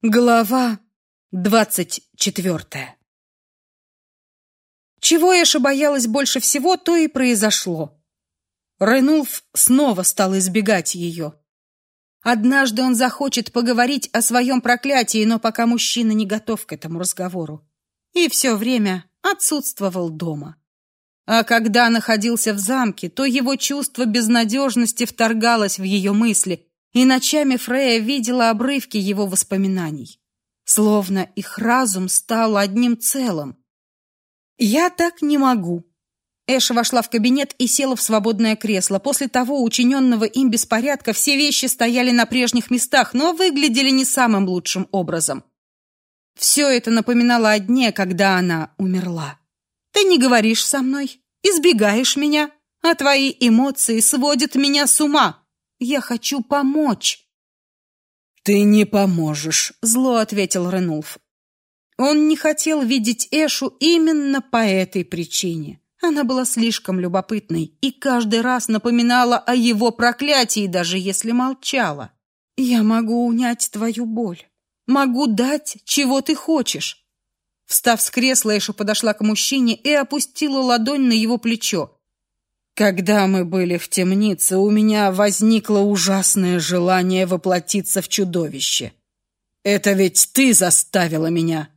Глава двадцать четвертая Чего Эша боялась больше всего, то и произошло. Ренулф снова стал избегать ее. Однажды он захочет поговорить о своем проклятии, но пока мужчина не готов к этому разговору. И все время отсутствовал дома. А когда находился в замке, то его чувство безнадежности вторгалось в ее мысли – и ночами Фрея видела обрывки его воспоминаний. Словно их разум стал одним целым. «Я так не могу». Эша вошла в кабинет и села в свободное кресло. После того учиненного им беспорядка все вещи стояли на прежних местах, но выглядели не самым лучшим образом. Все это напоминало о дне, когда она умерла. «Ты не говоришь со мной, избегаешь меня, а твои эмоции сводят меня с ума», я хочу помочь. Ты не поможешь, зло ответил Ренулф. Он не хотел видеть Эшу именно по этой причине. Она была слишком любопытной и каждый раз напоминала о его проклятии, даже если молчала. Я могу унять твою боль. Могу дать, чего ты хочешь. Встав с кресла, Эша подошла к мужчине и опустила ладонь на его плечо. Когда мы были в темнице, у меня возникло ужасное желание воплотиться в чудовище. Это ведь ты заставила меня.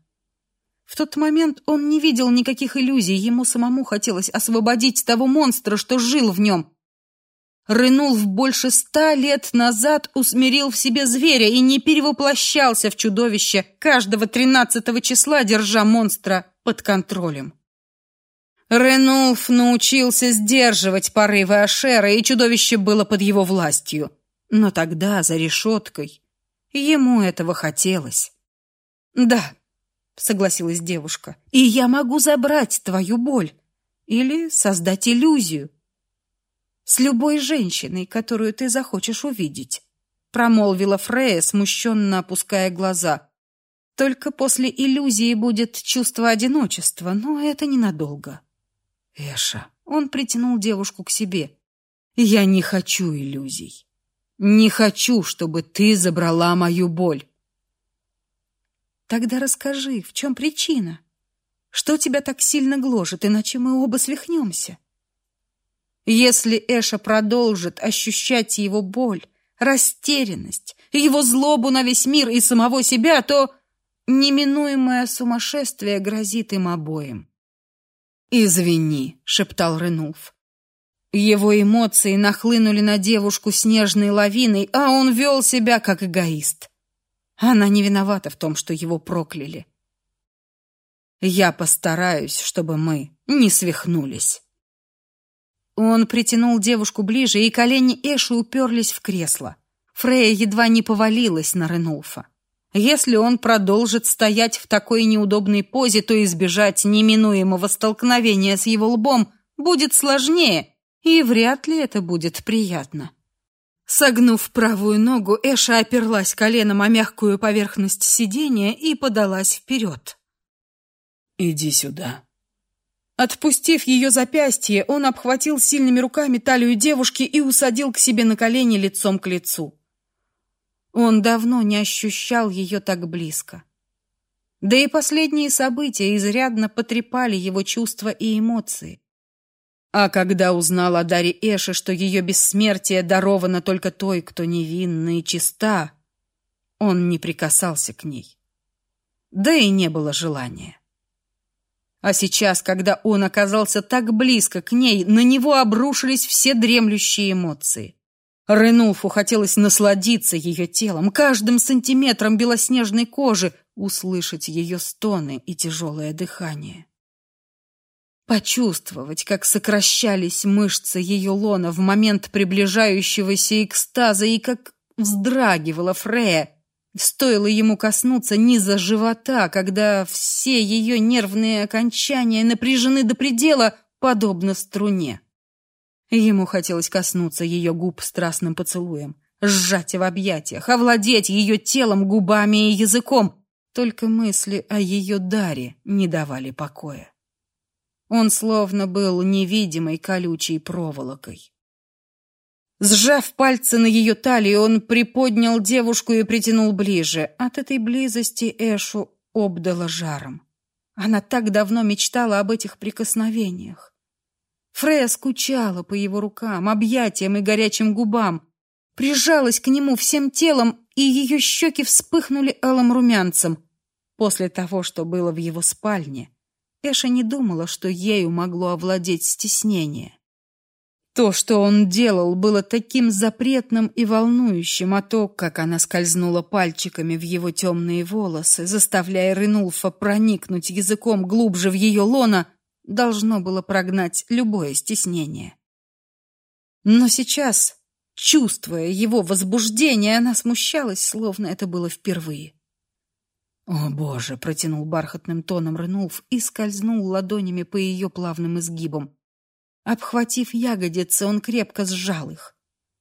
В тот момент он не видел никаких иллюзий, ему самому хотелось освободить того монстра, что жил в нем. в больше ста лет назад усмирил в себе зверя и не перевоплощался в чудовище каждого тринадцатого числа, держа монстра под контролем. Ренулф научился сдерживать порывы Ашера, и чудовище было под его властью. Но тогда, за решеткой, ему этого хотелось. «Да», — согласилась девушка, — «и я могу забрать твою боль или создать иллюзию с любой женщиной, которую ты захочешь увидеть», — промолвила Фрея, смущенно опуская глаза. «Только после иллюзии будет чувство одиночества, но это ненадолго». Эша, он притянул девушку к себе. Я не хочу иллюзий. Не хочу, чтобы ты забрала мою боль. Тогда расскажи, в чем причина? Что тебя так сильно гложет, иначе мы оба свихнемся? Если Эша продолжит ощущать его боль, растерянность, его злобу на весь мир и самого себя, то неминуемое сумасшествие грозит им обоим. «Извини», — шептал Ренулф. Его эмоции нахлынули на девушку снежной лавиной, а он вел себя как эгоист. Она не виновата в том, что его прокляли. Я постараюсь, чтобы мы не свихнулись. Он притянул девушку ближе, и колени Эши уперлись в кресло. Фрея едва не повалилась на Ренулфа. Если он продолжит стоять в такой неудобной позе, то избежать неминуемого столкновения с его лбом будет сложнее, и вряд ли это будет приятно. Согнув правую ногу, Эша оперлась коленом о мягкую поверхность сиденья и подалась вперед. «Иди сюда». Отпустив ее запястье, он обхватил сильными руками талию девушки и усадил к себе на колени лицом к лицу. Он давно не ощущал ее так близко. Да и последние события изрядно потрепали его чувства и эмоции. А когда узнал о Даре Эше, что ее бессмертие даровано только той, кто невинна и чиста, он не прикасался к ней. Да и не было желания. А сейчас, когда он оказался так близко к ней, на него обрушились все дремлющие эмоции. Ренулфу хотелось насладиться ее телом, каждым сантиметром белоснежной кожи, услышать ее стоны и тяжелое дыхание. Почувствовать, как сокращались мышцы ее лона в момент приближающегося экстаза и как вздрагивала Фрея, стоило ему коснуться низа живота, когда все ее нервные окончания напряжены до предела, подобно струне. Ему хотелось коснуться ее губ страстным поцелуем, сжать в объятиях, овладеть ее телом, губами и языком. Только мысли о ее даре не давали покоя. Он словно был невидимой колючей проволокой. Сжав пальцы на ее талии, он приподнял девушку и притянул ближе. От этой близости Эшу обдало жаром. Она так давно мечтала об этих прикосновениях. Фрея скучала по его рукам, объятиям и горячим губам, прижалась к нему всем телом, и ее щеки вспыхнули алым румянцем. После того, что было в его спальне, Эша не думала, что ею могло овладеть стеснение. То, что он делал, было таким запретным и волнующим, а то, как она скользнула пальчиками в его темные волосы, заставляя Ренулфа проникнуть языком глубже в ее лоно, должно было прогнать любое стеснение. Но сейчас, чувствуя его возбуждение, она смущалась, словно это было впервые. «О, Боже!» — протянул бархатным тоном Ренулф и скользнул ладонями по ее плавным изгибам. Обхватив ягодицы, он крепко сжал их.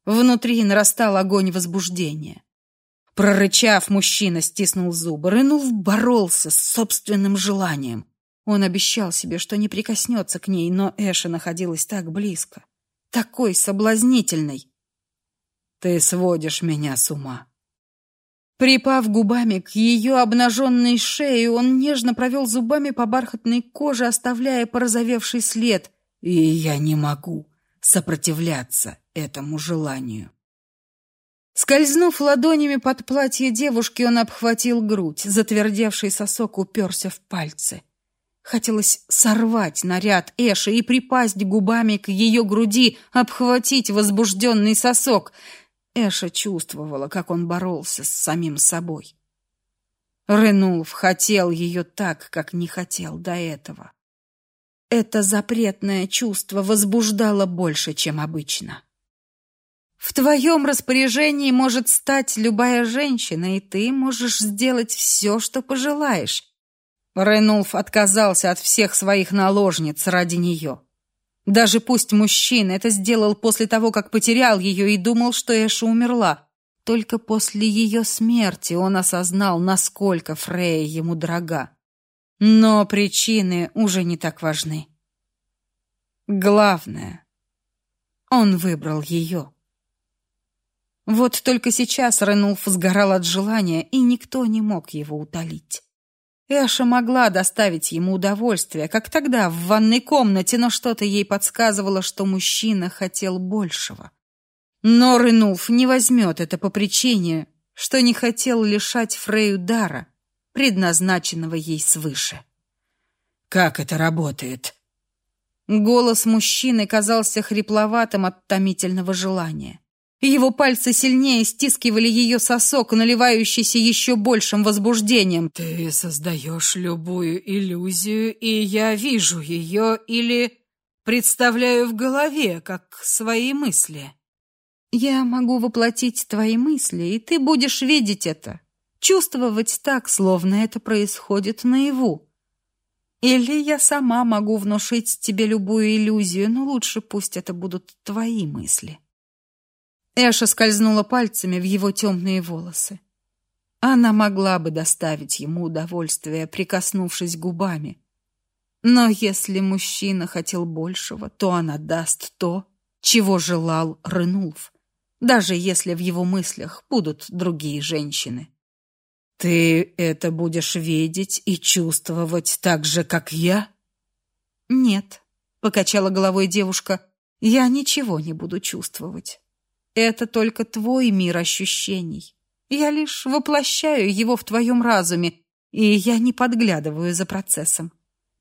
Внутри нарастал огонь возбуждения. Прорычав, мужчина стиснул зубы. Рынув боролся с собственным желанием. Он обещал себе, что не прикоснется к ней, но Эша находилась так близко. Такой соблазнительной. «Ты сводишь меня с ума». Припав губами к ее обнаженной шее, он нежно провел зубами по бархатной коже, оставляя порозовевший след — и я не могу сопротивляться этому желанию. Скользнув ладонями под платье девушки, он обхватил грудь. Затвердевший сосок уперся в пальцы. Хотелось сорвать наряд Эши и припасть губами к ее груди, обхватить возбужденный сосок. Эша чувствовала, как он боролся с самим собой. Ренулф хотел ее так, как не хотел до этого. Это запретное чувство возбуждало больше, чем обычно. В твоем распоряжении может стать любая женщина, и ты можешь сделать все, что пожелаешь. Ренулф отказался от всех своих наложниц ради нее. Даже пусть мужчина это сделал после того, как потерял ее и думал, что Эша умерла. Только после ее смерти он осознал, насколько Фрея ему дорога. Но причины уже не так важны. Главное, он выбрал ее. Вот только сейчас Ренулф сгорал от желания, и никто не мог его утолить. Эша могла доставить ему удовольствие, как тогда в ванной комнате, но что-то ей подсказывало, что мужчина хотел большего. Но Ренулф не возьмет это по причине, что не хотел лишать Фрею дара, предназначенного ей свыше. «Как это работает?» Голос мужчины казался хрипловатым от томительного желания. Его пальцы сильнее стискивали ее сосок, наливающийся еще большим возбуждением. «Ты создаешь любую иллюзию, и я вижу ее или представляю в голове, как свои мысли». «Я могу воплотить твои мысли, и ты будешь видеть это, чувствовать так, словно это происходит наяву. Или я сама могу внушить тебе любую иллюзию, но лучше пусть это будут твои мысли». Эша скользнула пальцами в его темные волосы. Она могла бы доставить ему удовольствие, прикоснувшись губами. Но если мужчина хотел большего, то она даст то, чего желал Ренулф, даже если в его мыслях будут другие женщины. Ты это будешь видеть и чувствовать так же, как я? Нет, покачала головой девушка. Я ничего не буду чувствовать. Это только твой мир ощущений. Я лишь воплощаю его в твоем разуме, и я не подглядываю за процессом.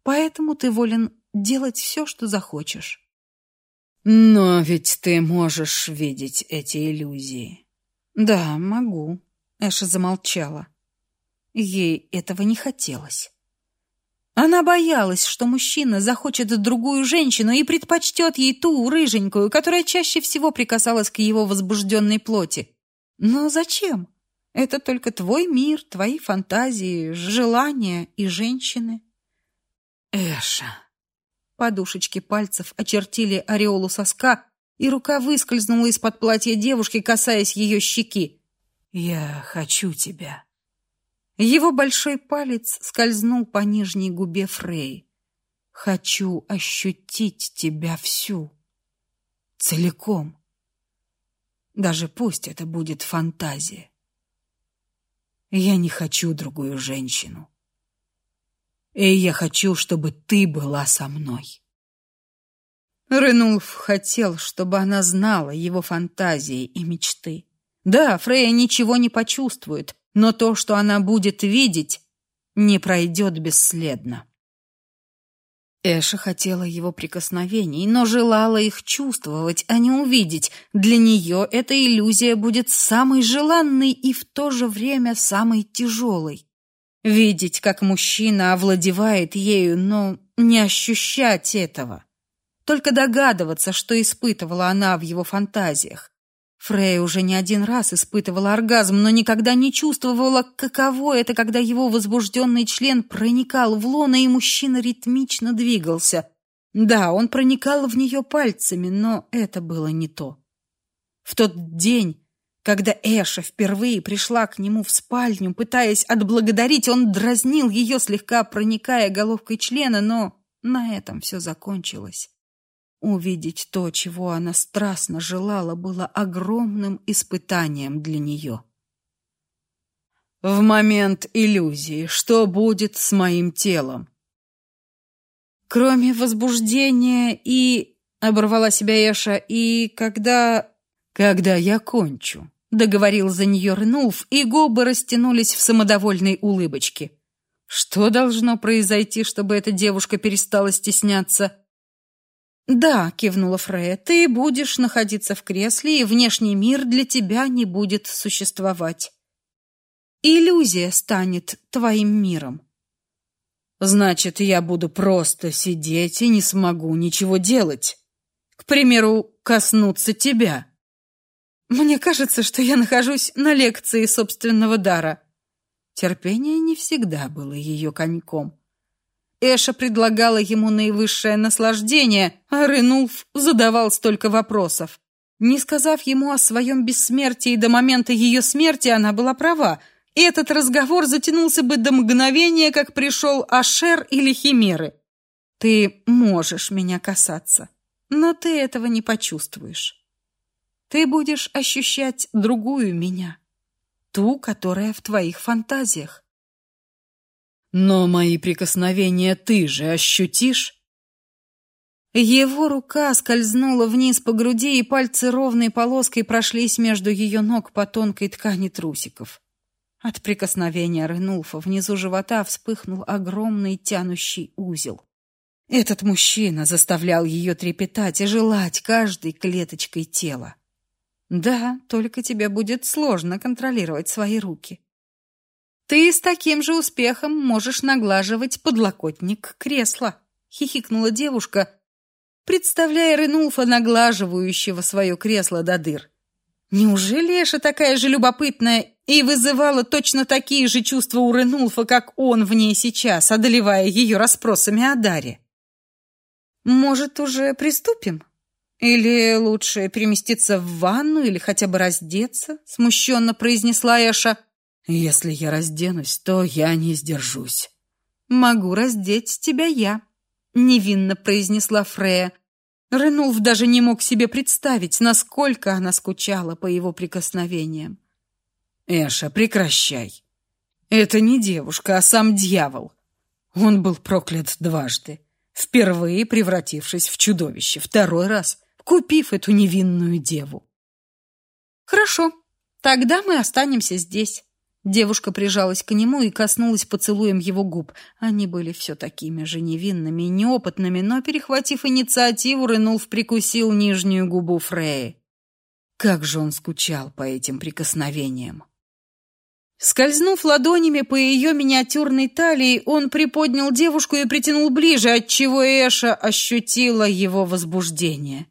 Поэтому ты волен делать все, что захочешь. Но ведь ты можешь видеть эти иллюзии. Да, могу. Эша замолчала. Ей этого не хотелось. Она боялась, что мужчина захочет другую женщину и предпочтет ей ту рыженькую, которая чаще всего прикасалась к его возбужденной плоти. Но зачем? Это только твой мир, твои фантазии, желания и женщины. Эша. Подушечки пальцев очертили ореолу соска, и рука выскользнула из-под платья девушки, касаясь ее щеки. «Я хочу тебя». Его большой палец скользнул по нижней губе Фрей. «Хочу ощутить тебя всю, целиком». Даже пусть это будет фантазия. Я не хочу другую женщину. И я хочу, чтобы ты была со мной. Ренулф хотел, чтобы она знала его фантазии и мечты. Да, Фрея ничего не почувствует, но то, что она будет видеть, не пройдет бесследно. Эша хотела его прикосновений, но желала их чувствовать, а не увидеть. Для нее эта иллюзия будет самой желанной и в то же время самой тяжелой. Видеть, как мужчина овладевает ею, но не ощущать этого. Только догадываться, что испытывала она в его фантазиях. Фрей уже не один раз испытывала оргазм, но никогда не чувствовала, каково это, когда его возбужденный член проникал в лоно, и мужчина ритмично двигался. Да, он проникал в нее пальцами, но это было не то. В тот день, когда Эша впервые пришла к нему в спальню, пытаясь отблагодарить, он дразнил ее, слегка проникая головкой члена, но на этом все закончилось. Увидеть то, чего она страстно желала, было огромным испытанием для нее. В момент иллюзии, что будет с моим телом? Кроме возбуждения и оборвала себя Эша, и когда когда я кончу, договорил за нее Рнулф, и губы растянулись в самодовольной улыбочке. Что должно произойти, чтобы эта девушка перестала стесняться? «Да», — кивнула Фрея, — «ты будешь находиться в кресле, и внешний мир для тебя не будет существовать. Иллюзия станет твоим миром». «Значит, я буду просто сидеть и не смогу ничего делать. К примеру, коснуться тебя». «Мне кажется, что я нахожусь на лекции собственного дара». Терпение не всегда было ее коньком. Эша предлагала ему наивысшее наслаждение, а Ренулф задавал столько вопросов. Не сказав ему о своем бессмертии до момента ее смерти, она была права. Этот разговор затянулся бы до мгновения, как пришел Ашер или Химеры. Ты можешь меня касаться, но ты этого не почувствуешь. Ты будешь ощущать другую меня, ту, которая в твоих фантазиях. Но мои прикосновения ты же ощутишь? Его рука скользнула вниз по груди, и пальцы ровной полоской прошлись между ее ног по тонкой ткани трусиков. От прикосновения Ренулфа внизу живота вспыхнул огромный тянущий узел. Этот мужчина заставлял ее трепетать и желать каждой клеточкой тела. Да, только тебе будет сложно контролировать свои руки. Ты с таким же успехом можешь наглаживать подлокотник кресла, хихикнула девушка, представляя Ренулфа наглаживающего свое кресло до дыр. Неужели Эша такая же любопытная и вызывала точно такие же чувства у Ренулфа, как он в ней сейчас, одолевая ее расспросами о Даре? Может, уже приступим? Или лучше переместиться в ванну или хотя бы раздеться? Смущенно произнесла Эша. Если я разденусь, то я не сдержусь. Могу раздеть тебя я, невинно произнесла Фрея. Ренулф даже не мог себе представить, насколько она скучала по его прикосновениям. Эша, прекращай. Это не девушка, а сам дьявол. Он был проклят дважды. Впервые превратившись в чудовище, второй раз купив эту невинную деву. Хорошо, тогда мы останемся здесь. Девушка прижалась к нему и коснулась поцелуем его губ. Они были все такими же невинными и неопытными, но, перехватив инициативу, Ренулф прикусил нижнюю губу Фреи. Как же он скучал по этим прикосновениям. Скользнув ладонями по ее миниатюрной талии, он приподнял девушку и притянул ближе, отчего Эша ощутила его возбуждение.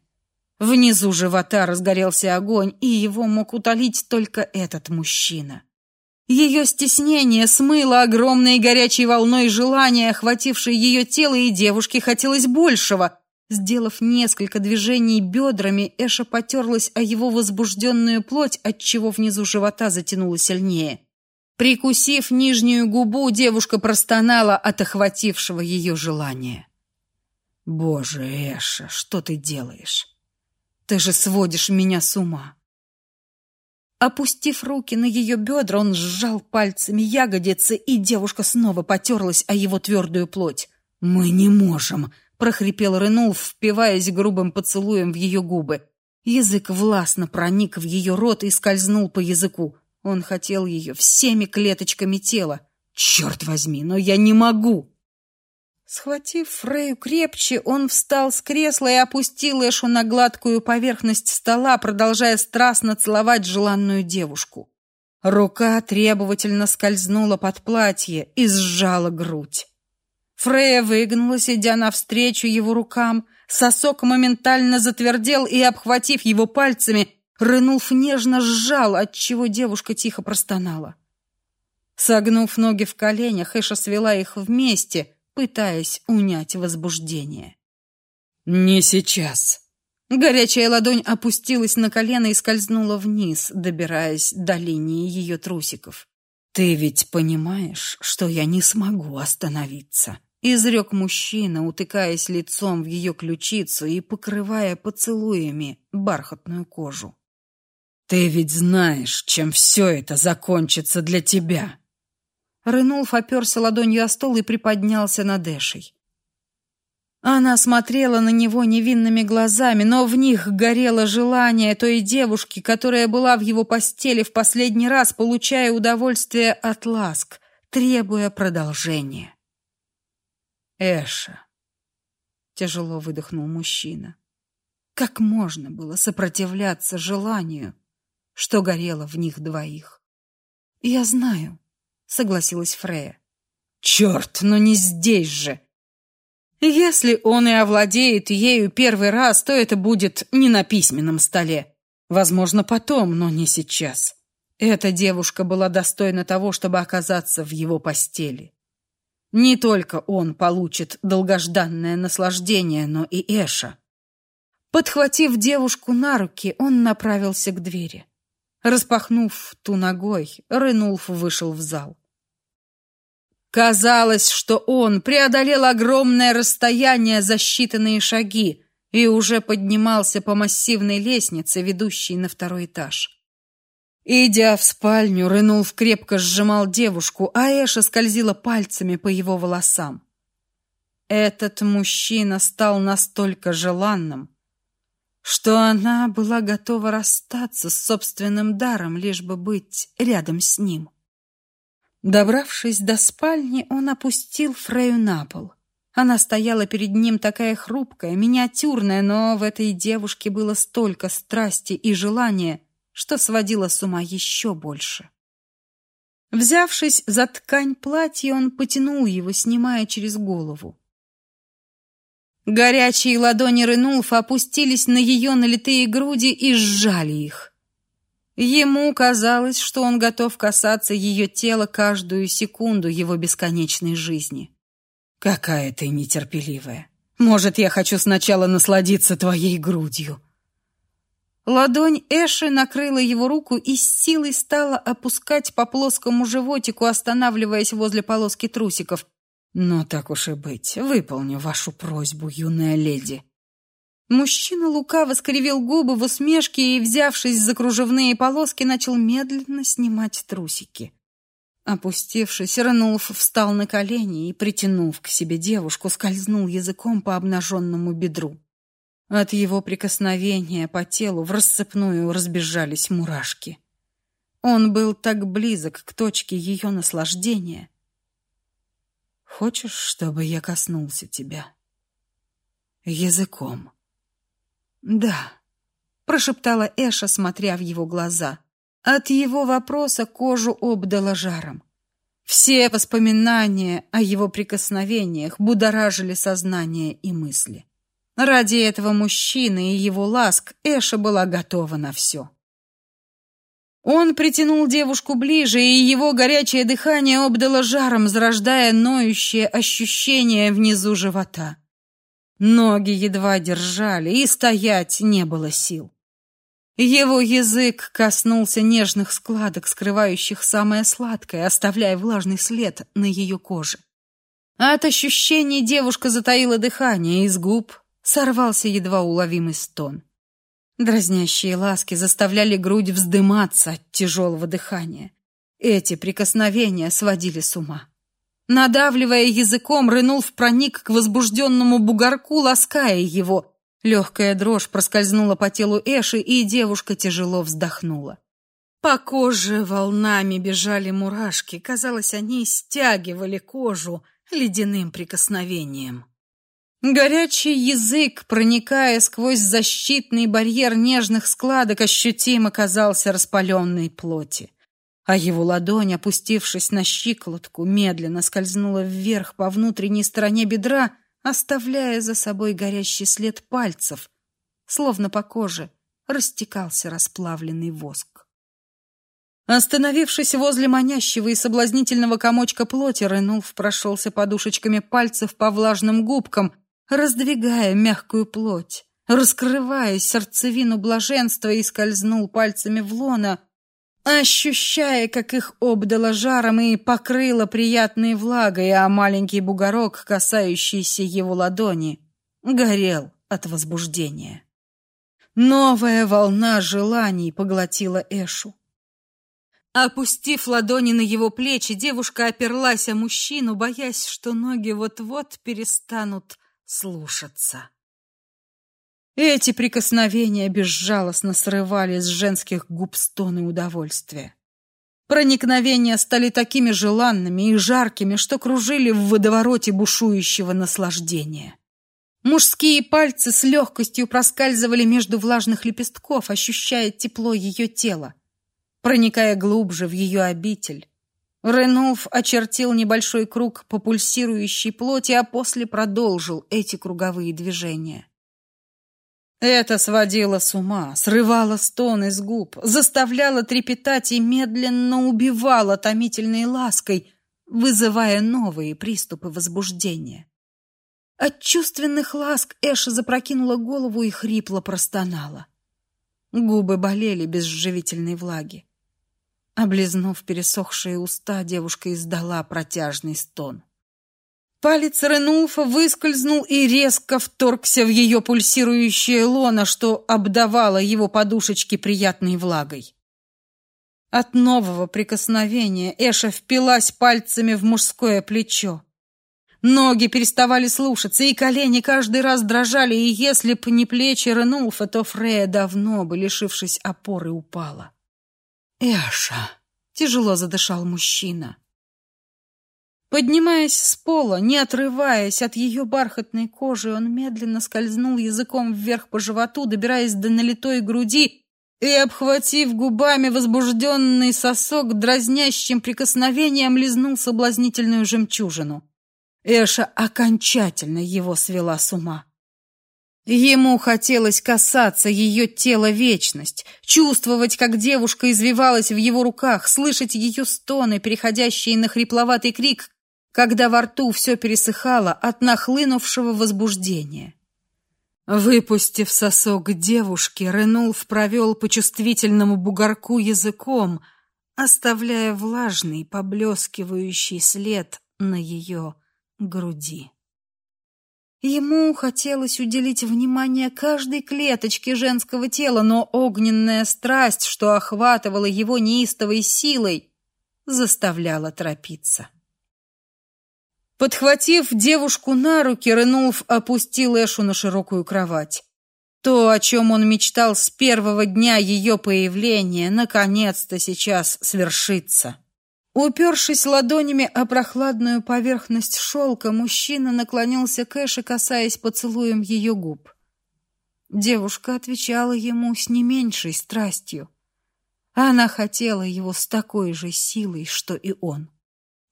Внизу живота разгорелся огонь, и его мог утолить только этот мужчина. Ее стеснение смыло огромной горячей волной желания, охватившей ее тело, и девушке хотелось большего. Сделав несколько движений бедрами, Эша потерлась о его возбужденную плоть, отчего внизу живота затянуло сильнее. Прикусив нижнюю губу, девушка простонала от охватившего ее желания. «Боже, Эша, что ты делаешь? Ты же сводишь меня с ума!» Опустив руки на ее бедра, он сжал пальцами ягодицы, и девушка снова потерлась о его твердую плоть. «Мы не можем!» — прохрипел Ренул, впиваясь грубым поцелуем в ее губы. Язык властно проник в ее рот и скользнул по языку. Он хотел ее всеми клеточками тела. «Черт возьми, но я не могу!» Схватив Фрею крепче, он встал с кресла и опустил Эшу на гладкую поверхность стола, продолжая страстно целовать желанную девушку. Рука требовательно скользнула под платье и сжала грудь. Фрея выгнулась, идя навстречу его рукам. Сосок моментально затвердел и, обхватив его пальцами, Рынулф нежно сжал, отчего девушка тихо простонала. Согнув ноги в коленях, Эша свела их вместе — пытаясь унять возбуждение. «Не сейчас!» Горячая ладонь опустилась на колено и скользнула вниз, добираясь до линии ее трусиков. «Ты ведь понимаешь, что я не смогу остановиться?» Изрек мужчина, утыкаясь лицом в ее ключицу и покрывая поцелуями бархатную кожу. «Ты ведь знаешь, чем все это закончится для тебя!» Ренулф оперся ладонью о стол и приподнялся над Эшей. Она смотрела на него невинными глазами, но в них горело желание той девушки, которая была в его постели в последний раз, получая удовольствие от ласк, требуя продолжения. Эша, тяжело выдохнул мужчина. Как можно было сопротивляться желанию, что горело в них двоих? Я знаю, согласилась Фрея. Черт, но не здесь же. Если он и овладеет ею первый раз, то это будет не на письменном столе. Возможно, потом, но не сейчас. Эта девушка была достойна того, чтобы оказаться в его постели. Не только он получит долгожданное наслаждение, но и Эша. Подхватив девушку на руки, он направился к двери. Распахнув ту ногой, Ренулф вышел в зал. Казалось, что он преодолел огромное расстояние за считанные шаги и уже поднимался по массивной лестнице, ведущей на второй этаж. Идя в спальню, Ренулф крепко сжимал девушку, а Эша скользила пальцами по его волосам. Этот мужчина стал настолько желанным, что она была готова расстаться с собственным даром, лишь бы быть рядом с ним. Добравшись до спальни, он опустил Фрею на пол. Она стояла перед ним такая хрупкая, миниатюрная, но в этой девушке было столько страсти и желания, что сводило с ума еще больше. Взявшись за ткань платья, он потянул его, снимая через голову. Горячие ладони Ренулфа опустились на ее налитые груди и сжали их. Ему казалось, что он готов касаться ее тела каждую секунду его бесконечной жизни. Какая ты нетерпеливая. Может, я хочу сначала насладиться твоей грудью. Ладонь Эши накрыла его руку и с силой стала опускать по плоскому животику, останавливаясь возле полоски трусиков. Но так уж и быть, выполню вашу просьбу, юная леди. Мужчина лукаво скривил губы в усмешке и, взявшись за кружевные полоски, начал медленно снимать трусики. Опустившись, Ренулф встал на колени и, притянув к себе девушку, скользнул языком по обнаженному бедру. От его прикосновения по телу в рассыпную разбежались мурашки. Он был так близок к точке ее наслаждения. Хочешь, чтобы я коснулся тебя языком? «Да», — прошептала Эша, смотря в его глаза. От его вопроса кожу обдало жаром. Все воспоминания о его прикосновениях будоражили сознание и мысли. Ради этого мужчины и его ласк Эша была готова на все. Он притянул девушку ближе, и его горячее дыхание обдало жаром, зарождая ноющее ощущение внизу живота. Ноги едва держали, и стоять не было сил. Его язык коснулся нежных складок, скрывающих самое сладкое, оставляя влажный след на ее коже. От ощущений девушка затаила дыхание, из губ сорвался едва уловимый стон. Дразнящие ласки заставляли грудь вздыматься от тяжелого дыхания. Эти прикосновения сводили с ума. Надавливая языком, Рынулф проник к возбужденному бугорку, лаская его. Легкая дрожь проскользнула по телу Эши, и девушка тяжело вздохнула. По коже волнами бежали мурашки. Казалось, они стягивали кожу ледяным прикосновением. Горячий язык, проникая сквозь защитный барьер нежных складок, ощутимо казался распаленной плоти. А его ладонь, опустившись на щиколотку, медленно скользнула вверх по внутренней стороне бедра, оставляя за собой горящий след пальцев, словно по коже растекался расплавленный воск. Остановившись возле манящего и соблазнительного комочка плоти, Ренулф прошелся подушечками пальцев по влажным губкам, раздвигая мягкую плоть, раскрывая сердцевину блаженства и скользнул пальцами в лоно, ощущая, как их обдало жаром и покрыло приятной влагой, а маленький бугорок, касающийся его ладони, горел от возбуждения. Новая волна желаний поглотила Эшу. Опустив ладони на его плечи, девушка оперлась о мужчину, боясь, что ноги вот-вот перестанут слушаться. Эти прикосновения безжалостно срывали с женских губ стоны удовольствия. Проникновения стали такими желанными и жаркими, что кружили в водовороте бушующего наслаждения. Мужские пальцы с легкостью проскальзывали между влажных лепестков, ощущая тепло ее тела проникая глубже в ее обитель. Ренолф очертил небольшой круг по пульсирующей плоти, а после продолжил эти круговые движения. Это сводило с ума, срывало стоны с губ, заставляло трепетать и медленно убивало томительной лаской, вызывая новые приступы возбуждения. От чувственных ласк Эша запрокинула голову и хрипло простонала. Губы болели без живительной влаги. Облизнув пересохшие уста, девушка издала протяжный стон. Палец Ренулфа выскользнул и резко вторгся в ее пульсирующее лоно, что обдавало его подушечки приятной влагой. От нового прикосновения Эша впилась пальцами в мужское плечо. Ноги переставали слушаться, и колени каждый раз дрожали, и если б не плечи Ренулфа, то Фрея давно бы, лишившись опоры, упала. «Эша!» — тяжело задышал мужчина. Поднимаясь с пола, не отрываясь от ее бархатной кожи, он медленно скользнул языком вверх по животу, добираясь до налитой груди и, обхватив губами возбужденный сосок, дразнящим прикосновением лизнул соблазнительную жемчужину. Эша окончательно его свела с ума. Ему хотелось касаться ее тела вечность, чувствовать, как девушка извивалась в его руках, слышать ее стоны, переходящие на хрипловатый крик, когда во рту все пересыхало от нахлынувшего возбуждения. Выпустив сосок девушки, Ренулф провел по чувствительному бугорку языком, оставляя влажный, поблескивающий след на ее груди. Ему хотелось уделить внимание каждой клеточке женского тела, но огненная страсть, что охватывала его неистовой силой, заставляла торопиться. Подхватив девушку на руки, Ренулф опустил Эшу на широкую кровать. То, о чем он мечтал с первого дня ее появления, наконец-то сейчас свершится. Упершись ладонями о прохладную поверхность шелка, мужчина наклонился к Эше, касаясь поцелуем ее губ. Девушка отвечала ему с не меньшей страстью. Она хотела его с такой же силой, что и он.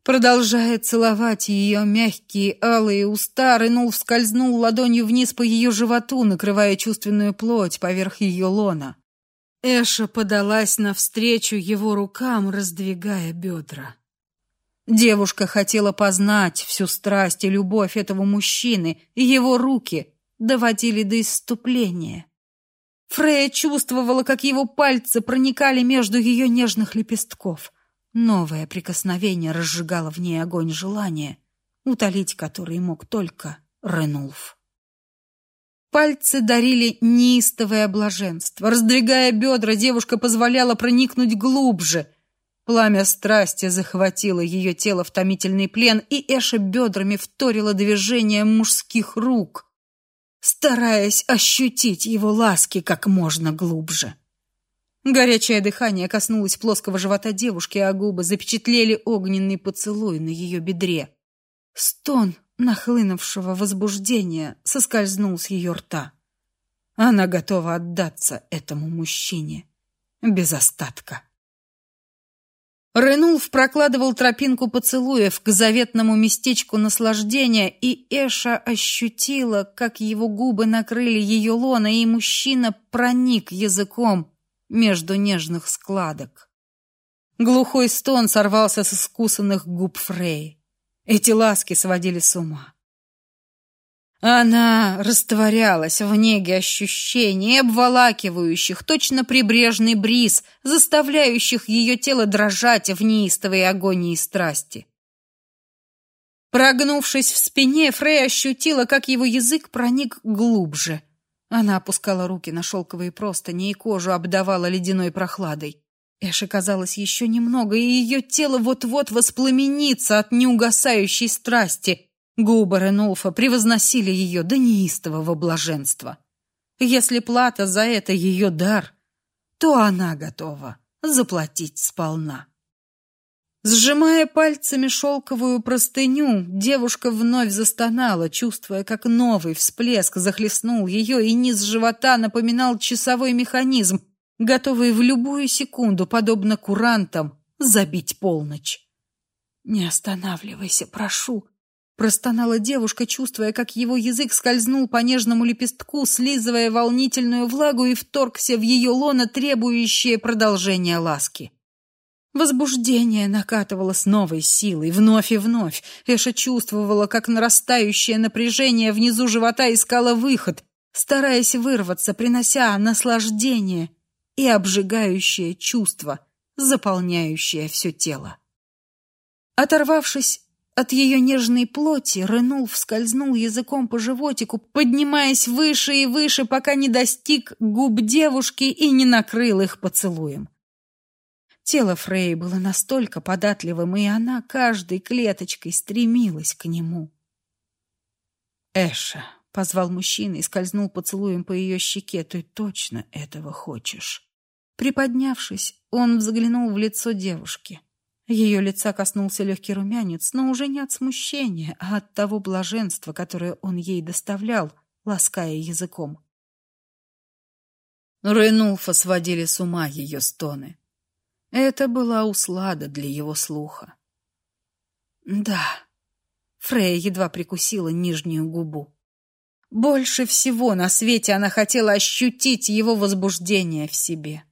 Продолжая целовать ее мягкие алые уста, Ренул скользнул ладонью вниз по ее животу, накрывая чувственную плоть поверх ее лона. Эша подалась навстречу его рукам, раздвигая бедра. Девушка хотела познать всю страсть и любовь этого мужчины, и его руки доводили до исступления. Фрея чувствовала, как его пальцы проникали между ее нежных лепестков. Новое прикосновение разжигало в ней огонь желания, утолить который мог только Ренулф. Пальцы дарили неистовое блаженство. Раздвигая бедра, девушка позволяла проникнуть глубже. Пламя страсти захватило ее тело в томительный плен, и Эша бедрами вторила движение мужских рук, стараясь ощутить его ласки как можно глубже. Горячее дыхание коснулось плоского живота девушки, а губы запечатлели огненный поцелуй на ее бедре. Стон нахлынувшего возбуждения соскользнул с ее рта. Она готова отдаться этому мужчине без остатка. Ренулф прокладывал тропинку поцелуев к заветному местечку наслаждения, и Эша ощутила, как его губы накрыли ее лона, и мужчина проник языком между нежных складок. Глухой стон сорвался с искусанных губ Фрей. Эти ласки сводили с ума. Она растворялась в неге ощущений, обволакивающих точно прибрежный бриз, заставляющих ее тело дрожать в неистовой агонии страсти. Прогнувшись в спине, Фрей ощутила, как его язык проник глубже. Она опускала руки на шелковые простыни и кожу обдавала ледяной прохладой. Эше казалось еще немного, и ее тело вот-вот воспламенится от неугасающей страсти. Губы Ренулфа превозносили ее до неистового блаженства. Если плата за это ее дар, то она готова заплатить сполна. Сжимая пальцами шелковую простыню, девушка вновь застонала, чувствуя, как новый всплеск захлестнул ее, и низ живота напоминал часовой механизм, готовые в любую секунду, подобно курантам, забить полночь. «Не останавливайся, прошу», — простонала девушка, чувствуя, как его язык скользнул по нежному лепестку, слизывая волнительную влагу и вторгся в ее лоно, требующее продолжения ласки. Возбуждение накатывало с новой силой, вновь и вновь. Эша чувствовала, как нарастающее напряжение внизу живота искало выход, стараясь вырваться, принося наслаждение и обжигающее чувство, заполняющее все тело. Оторвавшись от ее нежной плоти, Ренул вскользнул языком по животику, поднимаясь выше и выше, пока не достиг губ девушки и не накрыл их поцелуем. Тело Фрей было настолько податливым, и она каждой клеточкой стремилась к нему. «Эша», — позвал мужчина и скользнул поцелуем по ее щеке, — «ты точно этого хочешь?» Приподнявшись, он взглянул в лицо девушки. Ее лица коснулся легкий румянец, но уже не от смущения, а от того блаженства, которое он ей доставлял, лаская языком. Ренулфа сводили с ума ее стоны. Это была услада для его слуха. Да, Фрея едва прикусила нижнюю губу. Больше всего на свете она хотела ощутить его возбуждение в себе.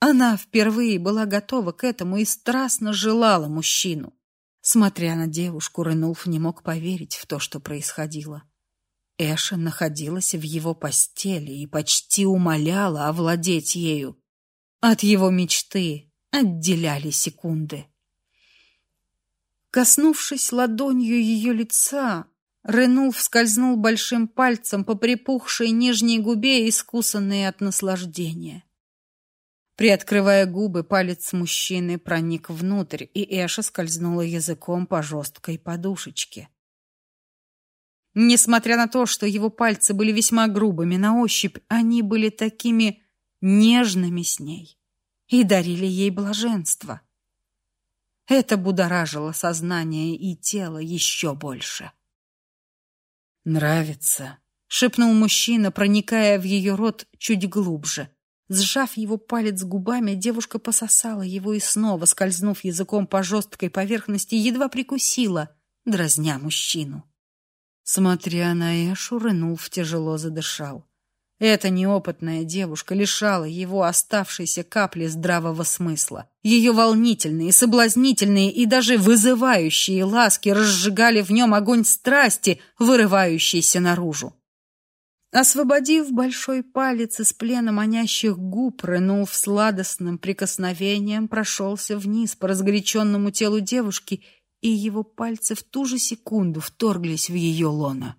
Она впервые была готова к этому и страстно желала мужчину. Смотря на девушку, Ренулф не мог поверить в то, что происходило. Эша находилась в его постели и почти умоляла овладеть ею. От его мечты отделяли секунды. Коснувшись ладонью ее лица, Ренулф скользнул большим пальцем по припухшей нижней губе, искусанной от наслаждения. Приоткрывая губы, палец мужчины проник внутрь, и Эша скользнула языком по жесткой подушечке. Несмотря на то, что его пальцы были весьма грубыми на ощупь, они были такими нежными с ней и дарили ей блаженство. Это будоражило сознание и тело еще больше. «Нравится», — шепнул мужчина, проникая в ее рот чуть глубже. Сжав его палец губами, девушка пососала его и снова, скользнув языком по жесткой поверхности, едва прикусила, дразня мужчину. Смотря на Эшу, Ренулф тяжело задышал. Эта неопытная девушка лишала его оставшейся капли здравого смысла. Ее волнительные, соблазнительные и даже вызывающие ласки разжигали в нем огонь страсти, вырывающийся наружу. Освободив большой палец из плена манящих губ, Ренув сладостным прикосновением прошелся вниз по разгоряченному телу девушки, и его пальцы в ту же секунду вторглись в ее лоно.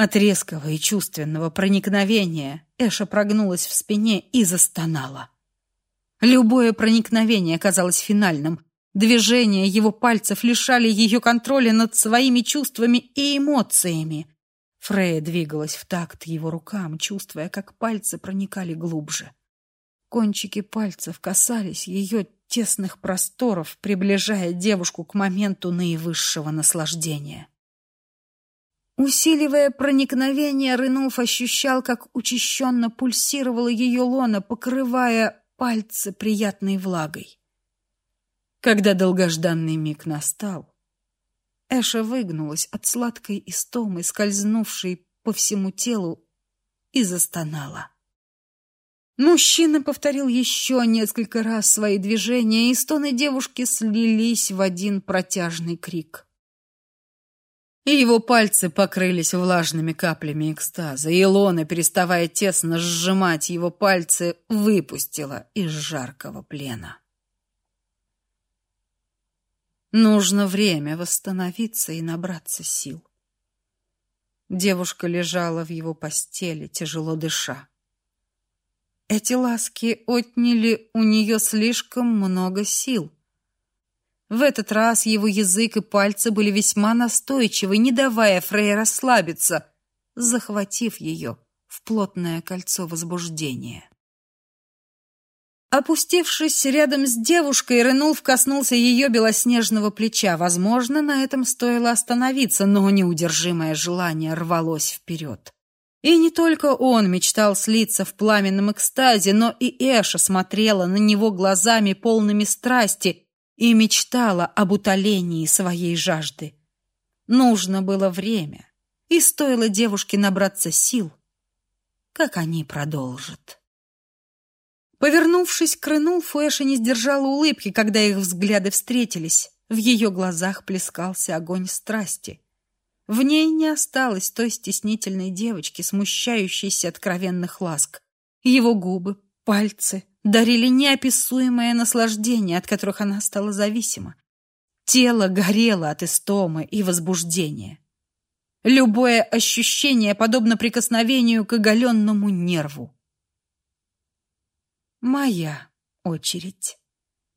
От резкого и чувственного проникновения Эша прогнулась в спине и застонала. Любое проникновение казалось финальным. Движения его пальцев лишали ее контроля над своими чувствами и эмоциями. Фрея двигалась в такт его рукам, чувствуя, как пальцы проникали глубже. Кончики пальцев касались ее тесных просторов, приближая девушку к моменту наивысшего наслаждения. Усиливая проникновение, Рынулф ощущал, как учащенно пульсировала ее лона, покрывая пальцы приятной влагой. Когда долгожданный миг настал, Эша выгнулась от сладкой истомы, скользнувшей по всему телу, и застонала. Мужчина повторил еще несколько раз свои движения, и стоны девушки слились в один протяжный крик. И его пальцы покрылись влажными каплями экстаза, Илона, переставая тесно сжимать его пальцы, выпустила из жаркого плена. Нужно время восстановиться и набраться сил. Девушка лежала в его постели, тяжело дыша. Эти ласки отняли у нее слишком много сил. В этот раз его язык и пальцы были весьма настойчивы, не давая Фрей расслабиться, захватив ее в плотное кольцо возбуждения. Опустившись рядом с девушкой, Ренулф коснулся ее белоснежного плеча. Возможно, на этом стоило остановиться, но неудержимое желание рвалось вперед. И не только он мечтал слиться в пламенном экстазе, но и Эша смотрела на него глазами полными страсти и мечтала об утолении своей жажды. Нужно было время, и стоило девушке набраться сил, как они продолжат. Повернувшись к Ренулфу, Эша не сдержала улыбки, когда их взгляды встретились. В ее глазах плескался огонь страсти. В ней не осталось той стеснительной девочки, смущающейся откровенных ласк. Его губы, пальцы дарили неописуемое наслаждение, от которых она стала зависима. Тело горело от истомы и возбуждения. Любое ощущение подобно прикосновению к оголенному нерву. Моя очередь.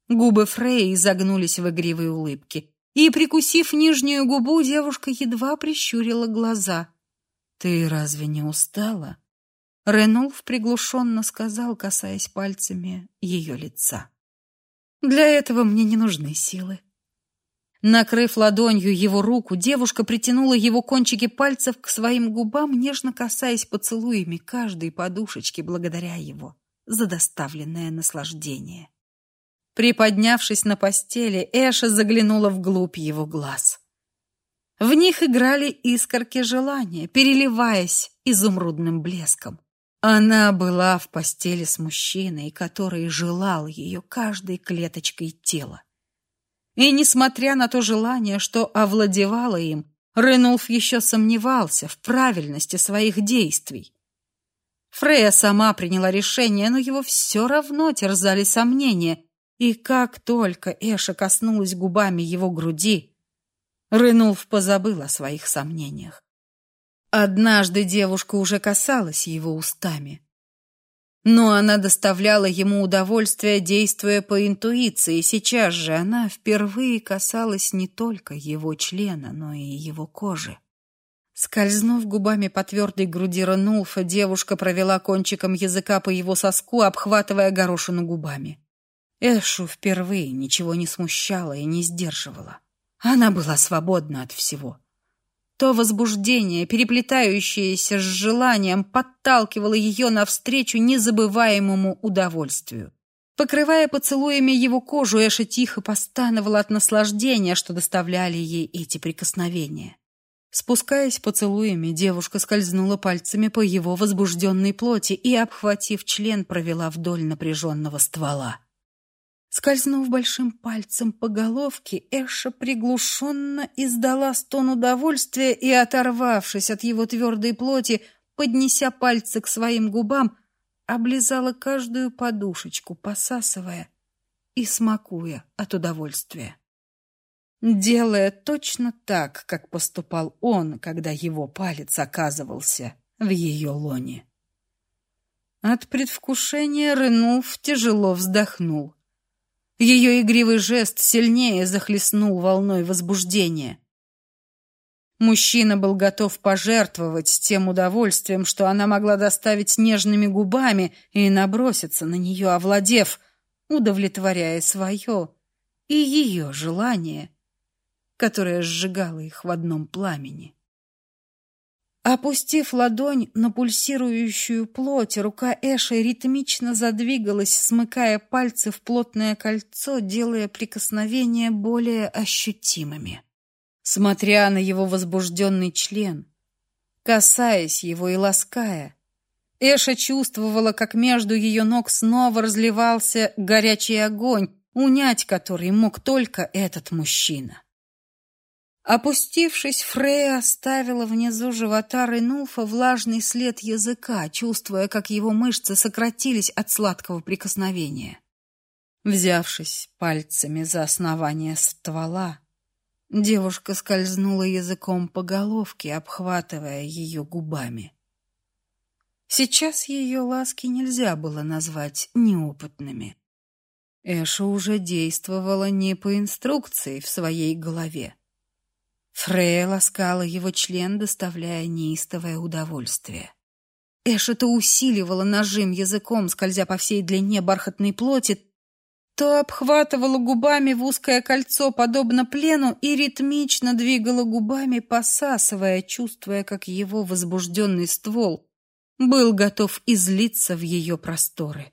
Губы Фреи изогнулись в игривой улыбке и, прикусив нижнюю губу, девушка едва прищурила глаза. «Ты разве не устала?» Ренулф приглушенно сказал, касаясь пальцами ее лица. «Для этого мне не нужны силы». Накрыв ладонью его руку, девушка притянула его кончики пальцев к своим губам, нежно касаясь поцелуями каждой подушечки благодаря его за доставленное наслаждение. Приподнявшись на постели, Эша заглянула вглубь его глаз. В них играли искорки желания, переливаясь изумрудным блеском. Она была в постели с мужчиной, который желал ее каждой клеточкой тела. И несмотря на то желание, что овладевало им, Ренулф еще сомневался в правильности своих действий. Фрея сама приняла решение, но его все равно терзали сомнения, и как только Эша коснулась губами его груди, Рынулф позабыл о своих сомнениях. Однажды девушка уже касалась его устами. Но она доставляла ему удовольствие, действуя по интуиции. Сейчас же она впервые касалась не только его члена, но и его кожи. Скользнув губами по твердой груди Ренулфа, девушка провела кончиком языка по его соску, обхватывая горошину губами. Эшу впервые ничего не смущало и не сдерживало. Она была свободна от всего. То возбуждение, переплетающееся с желанием, подталкивало ее навстречу незабываемому удовольствию. Покрывая поцелуями его кожу, Эша тихо постановала от наслаждения, что доставляли ей эти прикосновения. Спускаясь поцелуями, девушка скользнула пальцами по его возбужденной плоти и, обхватив член, провела вдоль напряженного ствола. Скользнув большим пальцем по головке, Эша приглушенно издала стон удовольствия и, оторвавшись от его твердой плоти, поднеся пальцы к своим губам, облизала каждую подушечку, посасывая и смакуя от удовольствия. делая точно так, как поступал он, когда его палец оказывался в ее лоне. От предвкушения Ренуф тяжело вздохнул. Ее игривый жест сильнее захлестнул волной возбуждения. Мужчина был готов пожертвовать тем удовольствием, что она могла доставить нежными губами, и наброситься на нее, овладев, удовлетворяя свое и ее желание, которое сжигало их в одном пламени. Опустив ладонь на пульсирующую плоть, рука Эши ритмично задвигалась, смыкая пальцы в плотное кольцо, делая прикосновения более ощутимыми. Смотря на его возбужденный член, касаясь его и лаская, Эша чувствовала, как между ее ног снова разливался горячий огонь, унять который мог только этот мужчина. Опустившись, Фрея оставила внизу живота Рейнулфа влажный след языка, чувствуя, как его мышцы сократились от сладкого прикосновения. Взявшись пальцами за основание ствола, девушка скользнула языком по головке, обхватывая ее губами. Сейчас ее ласки нельзя было назвать неопытными. Эша уже действовала не по инструкции в своей голове. Фрея ласкала его член, доставляя неистовое удовольствие. Эш то усиливала нажим языком, скользя по всей длине бархатной плоти, то обхватывала губами в узкое кольцо, подобно плену, и ритмично двигала губами, посасывая, чувствуя, как его возбужденный ствол был готов излиться в ее просторы.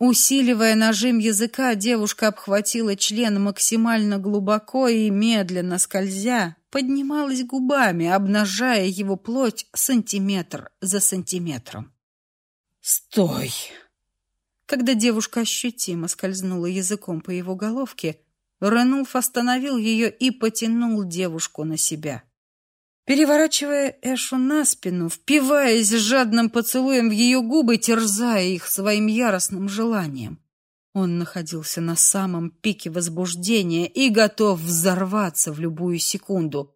Усиливая нажим языка, девушка обхватила член максимально глубоко и медленно скользя, поднималась губами, обнажая его плоть сантиметр за сантиметром. "Стой!" Когда девушка ощутимо скользнула языком по его головке, Ренулф остановил ее и потянул девушку на себя переворачивая Эшу на спину, впиваясь жадным поцелуем в ее губы, терзая их своим яростным желанием. Он находился на самом пике возбуждения и готов взорваться в любую секунду.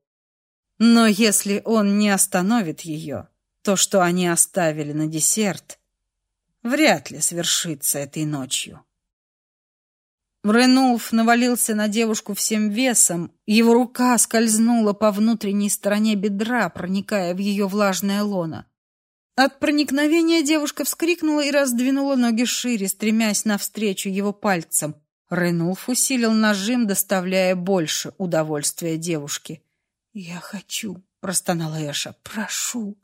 Но если он не остановит ее, то, что они оставили на десерт, вряд ли свершится этой ночью. Ренулф навалился на девушку всем весом, его рука скользнула по внутренней стороне бедра, проникая в ее влажное лоно. От проникновения девушка вскрикнула и раздвинула ноги шире, стремясь навстречу его пальцам. Ренулф усилил нажим, доставляя больше удовольствия девушке. "Я хочу", простонала Эша. "Прошу".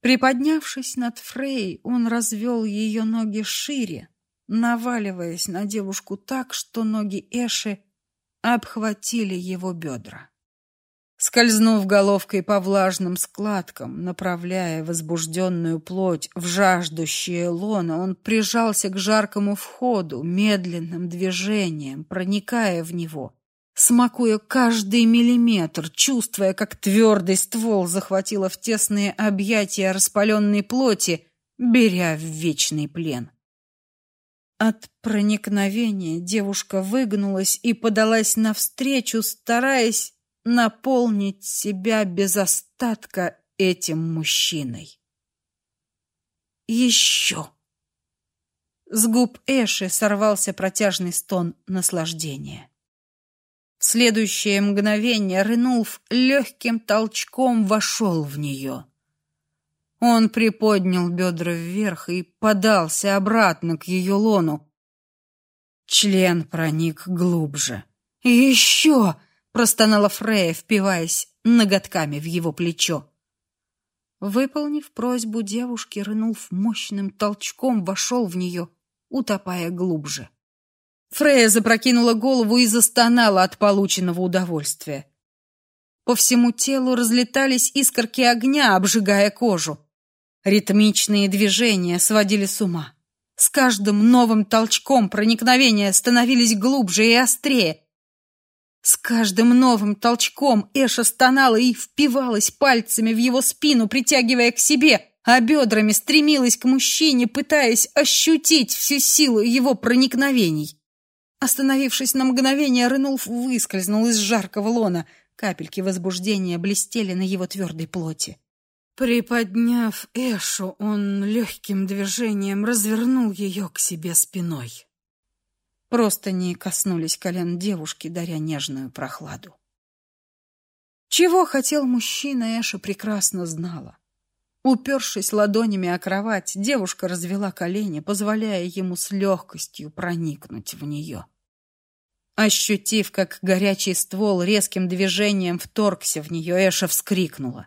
Приподнявшись над Фрей, он развел ее ноги шире, наваливаясь на девушку так, что ноги Эши обхватили его бедра. Скользнув головкой по влажным складкам, направляя возбужденную плоть в жаждущее лоно, он прижался к жаркому входу, медленным движением проникая в него, смакуя каждый миллиметр, чувствуя, как твердый ствол захватило в тесные объятия распаленной плоти, беря в вечный плен. От проникновения девушка выгнулась и подалась навстречу, стараясь наполнить себя без остатка этим мужчиной. Еще. С губ Эши сорвался протяжный стон наслаждения. В следующее мгновение Ренулф легким толчком вошел в нее. Он приподнял бедра вверх и подался обратно к ее лону. Член проник глубже. «Еще!» — простонала Фрея, впиваясь ноготками в его плечо. Выполнив просьбу девушки, Рынулф мощным толчком вошел в нее, утопая глубже. Фрея запрокинула голову и застонала от полученного удовольствия. По всему телу разлетались искорки огня, обжигая кожу. Ритмичные движения сводили с ума. С каждым новым толчком проникновения становились глубже и острее. С каждым новым толчком Эша стонала и впивалась пальцами в его спину, притягивая к себе, а бедрами стремилась к мужчине, пытаясь ощутить всю силу его проникновений. Остановившись на мгновение, Ренулф выскользнул из жаркого лона. Капельки возбуждения блестели на его твердой плоти. Приподняв Эшу, он легким движением развернул ее к себе спиной. Просто не коснулись колен девушки, даря нежную прохладу. Чего хотел мужчина, Эша прекрасно знала. Упершись ладонями о кровать, девушка развела колени, позволяя ему с легкостью проникнуть в нее. Ощутив, как горячий ствол резким движением вторгся в нее, Эша вскрикнула.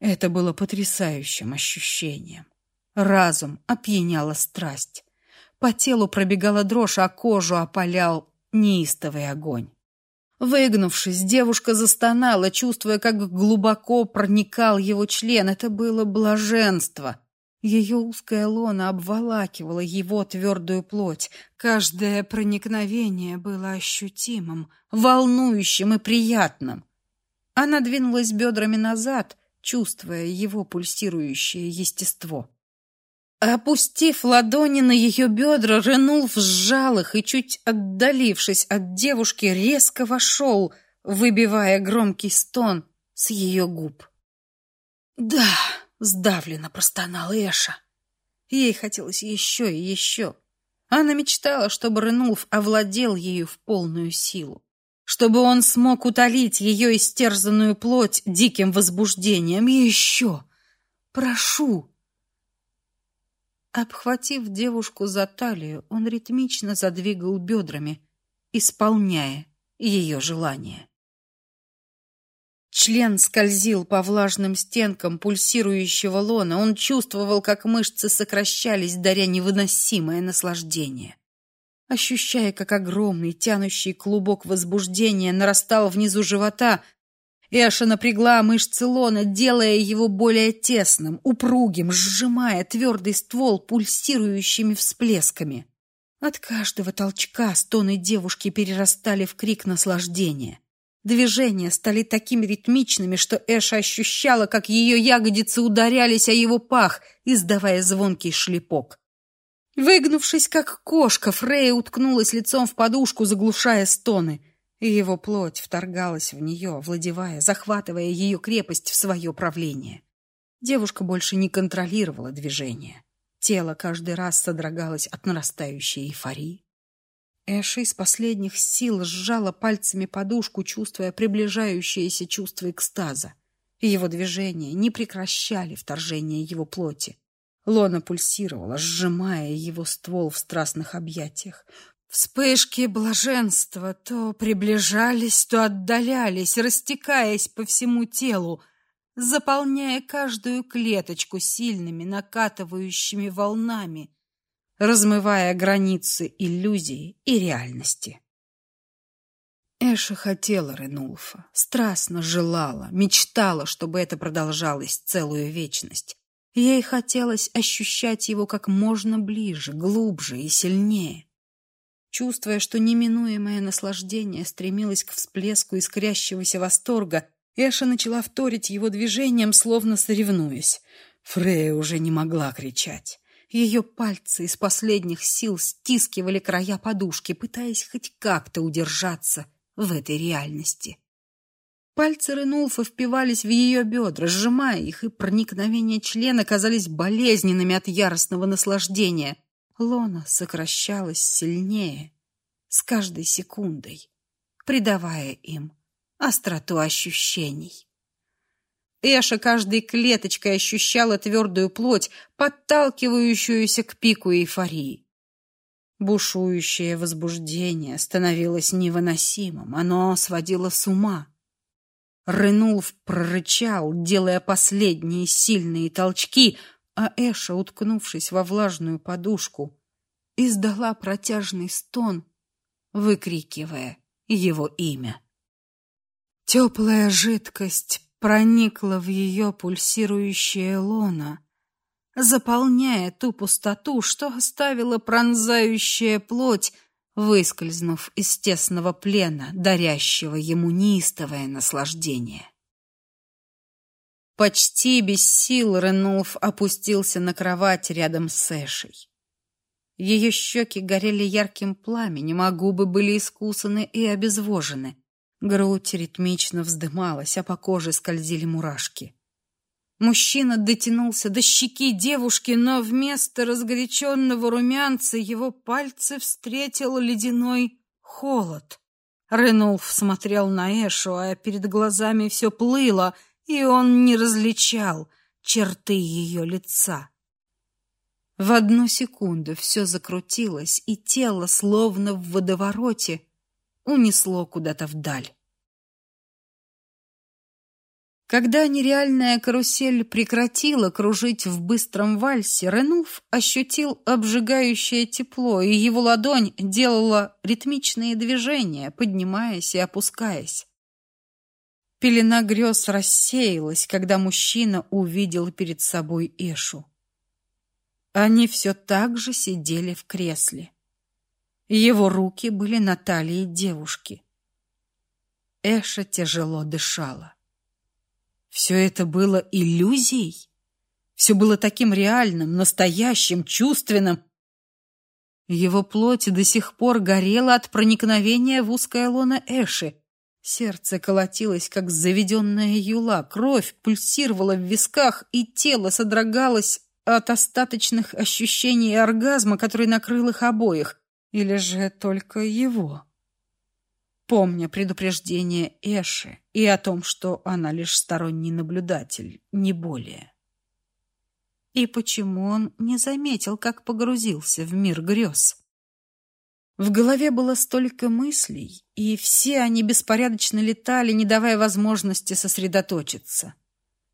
Это было потрясающим ощущением. Разум опьяняла страсть. По телу пробегала дрожь, а кожу опалял неистовый огонь. Выгнувшись, девушка застонала, чувствуя, как глубоко проникал его член. Это было блаженство. Ее узкое лоно обволакивало его твердую плоть. Каждое проникновение было ощутимым, волнующим и приятным. Она двинулась бедрами назад, чувствуя его пульсирующее естество. Опустив ладони на ее бедра, Ренулф сжал их и, чуть отдалившись от девушки, резко вошел, выбивая громкий стон с ее губ. «Да!» — сдавленно простонал Эша. Ей хотелось еще и еще. Она мечтала, чтобы Ренулф овладел ею в полную силу чтобы он смог утолить ее истерзанную плоть диким возбуждением. И еще прошу. Обхватив девушку за талию, он ритмично задвигал бедрами, исполняя ее желание. Член скользил по влажным стенкам пульсирующего лона. Он чувствовал, как мышцы сокращались, даря невыносимое наслаждение ощущая, как огромный тянущий клубок возбуждения нарастал внизу живота. Эша напрягла мышцы лона, делая его более тесным, упругим, сжимая твердый ствол пульсирующими всплесками. От каждого толчка стоны девушки перерастали в крик наслаждения. Движения стали такими ритмичными, что Эша ощущала, как ее ягодицы ударялись о его пах, издавая звонкий шлепок. Выгнувшись, как кошка, Фрея уткнулась лицом в подушку, заглушая стоны. И его плоть вторгалась в нее, владевая, захватывая ее крепость в свое правление. Девушка больше не контролировала движение. Тело каждый раз содрогалось от нарастающей эйфории. Эша из последних сил сжала пальцами подушку, чувствуя приближающееся чувство экстаза. Его движения не прекращали вторжение его плоти. Лона пульсировала, сжимая его ствол в страстных объятиях. Вспышки блаженства то приближались, то отдалялись, растекаясь по всему телу, заполняя каждую клеточку сильными накатывающими волнами, размывая границы иллюзии и реальности. Эша хотела Ренулфа, страстно желала, мечтала, чтобы это продолжалось целую вечность. Ей хотелось ощущать его как можно ближе, глубже и сильнее. Чувствуя, что неминуемое наслаждение стремилось к всплеску искрящегося восторга, Эша начала вторить его движением, словно соревнуясь. Фрея уже не могла кричать. Ее пальцы из последних сил стискивали края подушки, пытаясь хоть как-то удержаться в этой реальности. Пальцы Ренулфа впивались в ее бедра, сжимая их, и проникновения члена казались болезненными от яростного наслаждения. Лона сокращалась сильнее с каждой секундой, придавая им остроту ощущений. Эша каждой клеточкой ощущала твердую плоть, подталкивающуюся к пику эйфории. Бушующее возбуждение становилось невыносимым, оно сводило с ума. Ренулф прорычал, делая последние сильные толчки, а Эша, уткнувшись во влажную подушку, издала протяжный стон, выкрикивая его имя. Теплая жидкость проникла в ее пульсирующее лоно, заполняя ту пустоту, что оставила пронзающая плоть выскользнув из тесного плена, дарящего ему неистовое наслаждение. Почти без сил Ренулф опустился на кровать рядом с Эшей. Ее щеки горели ярким пламенем, а губы были искусаны и обезвожены. Грудь ритмично вздымалась, а по коже скользили мурашки. Мужчина дотянулся до щеки девушки, но вместо разгоряченного румянца его пальцы встретил ледяной холод. Ренулф смотрел на Эшу, а перед глазами все плыло, и он не различал черты ее лица. В одну секунду все закрутилось, и тело, словно в водовороте, унесло куда-то вдаль. Когда нереальная карусель прекратила кружить в быстром вальсе, Ренуф ощутил обжигающее тепло, и его ладонь делала ритмичные движения, поднимаясь и опускаясь. Пелена грез рассеялась, когда мужчина увидел перед собой Эшу. Они все так же сидели в кресле. Его руки были на талии девушки. Эша тяжело дышала. Все это было иллюзией? Все было таким реальным, настоящим, чувственным. Его плоть до сих пор горела от проникновения в узкое лоно Эши. Сердце колотилось, как заведенная юла, кровь пульсировала в висках, и тело содрогалось от остаточных ощущений оргазма, который накрыл их обоих. Или же только его? Помня предупреждение Эши и о том, что она лишь сторонний наблюдатель, не более. И почему он не заметил, как погрузился в мир грез? В голове было столько мыслей, и все они беспорядочно летали, не давая возможности сосредоточиться.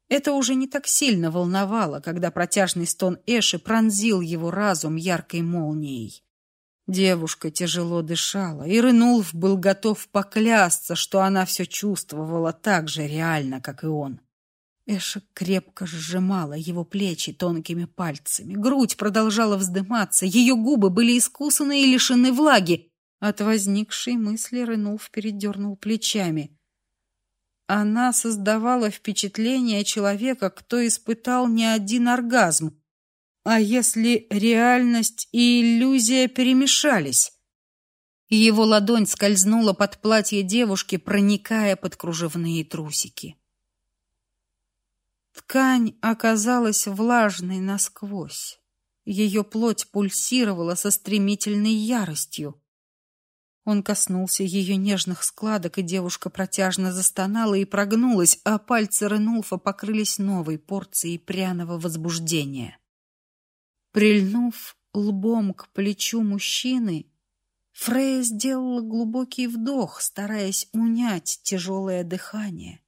Это уже не так сильно волновало, когда протяжный стон Эши пронзил его разум яркой молнией. Девушка тяжело дышала, и Ренулф был готов поклясться, что она все чувствовала так же реально, как и он. Эша крепко сжимала его плечи тонкими пальцами. Грудь продолжала вздыматься, ее губы были искусаны и лишены влаги. От возникшей мысли Ренулф передернул плечами. Она создавала впечатление человека, кто испытал не один оргазм, а если реальность и иллюзия перемешались? Его ладонь скользнула под платье девушки, проникая под кружевные трусики. Ткань оказалась влажной насквозь. Ее плоть пульсировала со стремительной яростью. Он коснулся ее нежных складок, и девушка протяжно застонала и прогнулась, а пальцы Ренулфа покрылись новой порцией пряного возбуждения. Прильнув лбом к плечу мужчины, Фрея сделала глубокий вдох, стараясь унять тяжелое дыхание,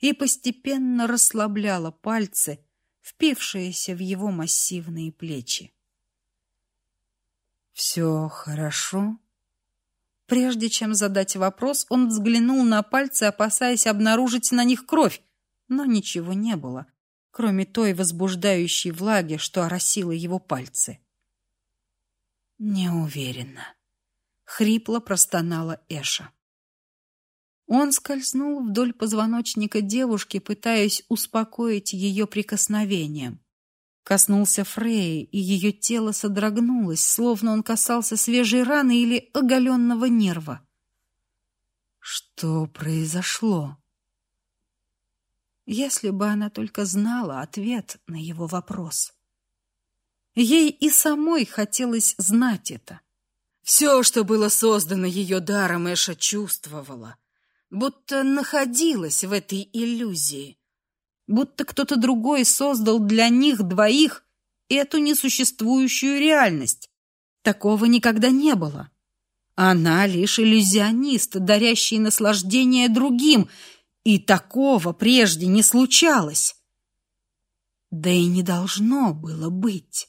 и постепенно расслабляла пальцы, впившиеся в его массивные плечи. «Все хорошо?» Прежде чем задать вопрос, он взглянул на пальцы, опасаясь обнаружить на них кровь, но ничего не было кроме той возбуждающей влаги, что оросила его пальцы. Не уверена, хрипло простонала Эша. Он скользнул вдоль позвоночника девушки, пытаясь успокоить ее прикосновением. Коснулся Фреи, и ее тело содрогнулось, словно он касался свежей раны или оголенного нерва. Что произошло? Если бы она только знала ответ на его вопрос. Ей и самой хотелось знать это. Все, что было создано ее даром, Эша чувствовала, будто находилась в этой иллюзии, будто кто-то другой создал для них двоих эту несуществующую реальность. Такого никогда не было. Она лишь иллюзионист, дарящий наслаждение другим, и такого прежде не случалось. Да и не должно было быть.